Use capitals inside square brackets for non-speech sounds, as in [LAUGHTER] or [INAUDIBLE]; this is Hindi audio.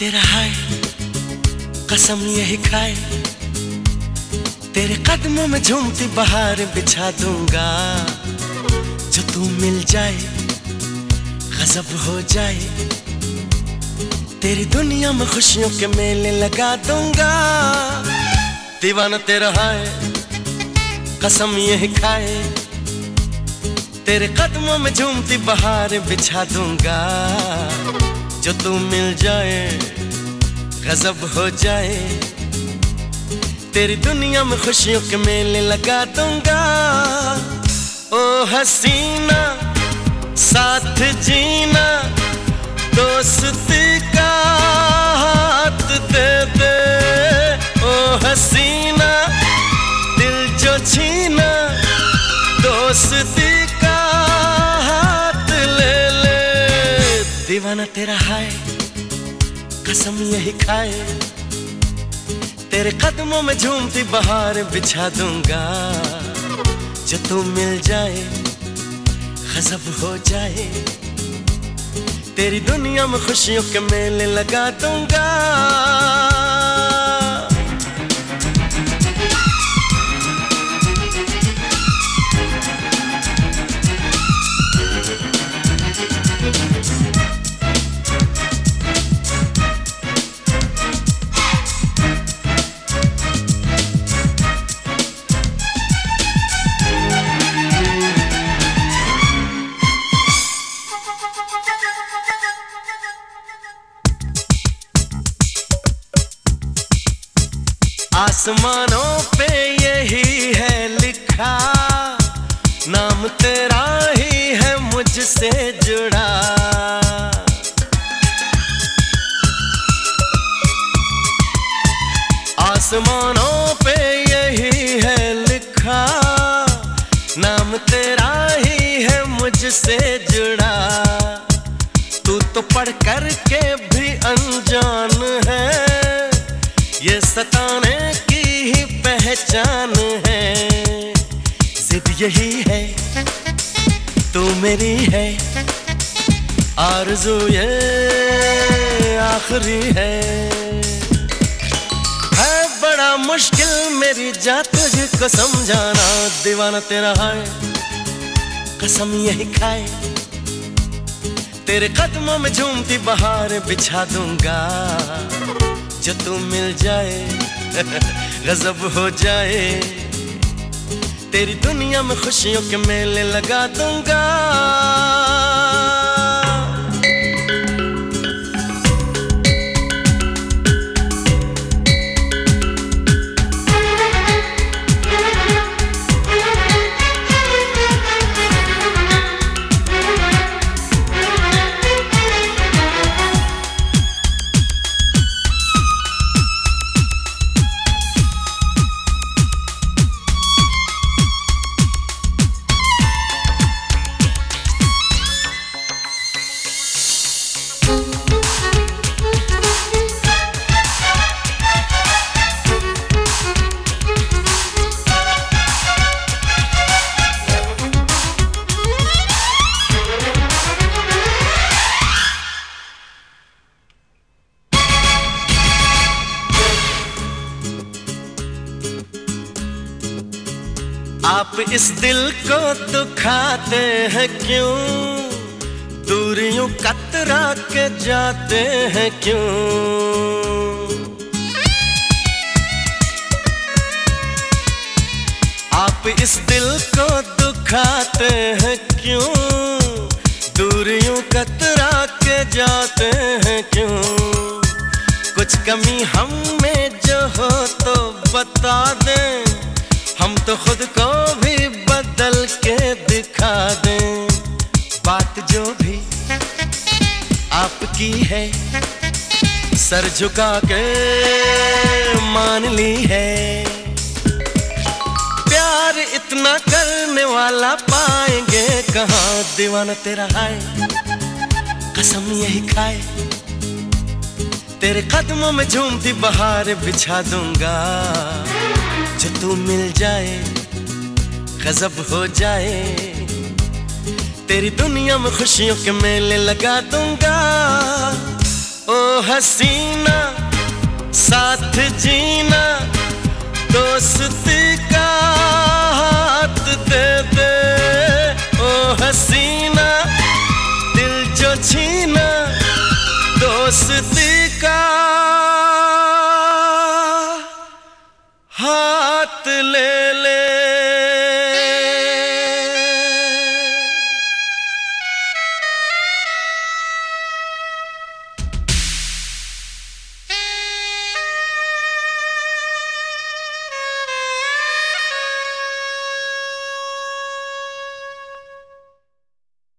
तेरा है कसम यही खाए। तेरे कदमों में झूमती बहार बिछा दूँगा। जो तू मिल जाए, गजब हो जाए। तेरी दुनिया में खुशियों के मेले लगा दूँगा। दीवाना तेरा है कसम यही खाए। तेरे कदमों में झूमती बहार बिछा दूँगा। जो तू मिल जाए, गजब हो जाए। तेरी दुनिया में खुशियों के मेले लगा दूँगा। ओ हसीना, साथ जीना, दोस्ती का हाथ दे दे। ओ हसीना, दिल जो छीना, दोस्ती दीवाना तेरा है कसम यही खाए। तेरे कदमों में झूमती बहार बिछा दूँगा। जो तू मिल जाए, गजब हो जाए। तेरी दुनिया में खुशियों के मेले लगा दूँगा। आसमानों पे यही है लिखा। नाम तेरा ही है मुझसे जुड़ा। आसमानों पे यही है लिखा। नाम तेरा ही है मुझसे जुड़ा। तू तो पढ़ कर के भी अनजान है। ये सताने की ही पहचान है। जिद यही है, तू मेरी है। आरज़ू ये आखिरी है। है बड़ा मुश्किल मेरी जात तुझको समझाना। दीवाना तेरा है कसम यही खाए। तेरे कदमों में झूमती बहार बिछा दूँगा। जो तू मिल जाए, [LAUGHS] गजब हो जाए। तेरी दुनिया में खुशियों के मेले लगा दूँगा। आप इस दिल को दुखाते हैं क्यों? दूरियों कतरा के जाते हैं क्यों? आप इस दिल को दुखाते हैं क्यों? दूरियों कतरा के जाते हैं क्यों? कुछ कमी हम में जो हो तो बता दें। हम तो खुद को आपकी है। सर झुका के मान ली है। प्यार इतना करने वाला पाएँगे कहाँ? दीवाना तेरा है कसम यही खाए। तेरे कदमों में झूमती बहार बिछा दूँगा। जो तू मिल जाए, गजब हो जाए। तेरी दुनिया में खुशियों के मेले लगा दूँगा। ओ हसीना साथ जीना दोस्ती का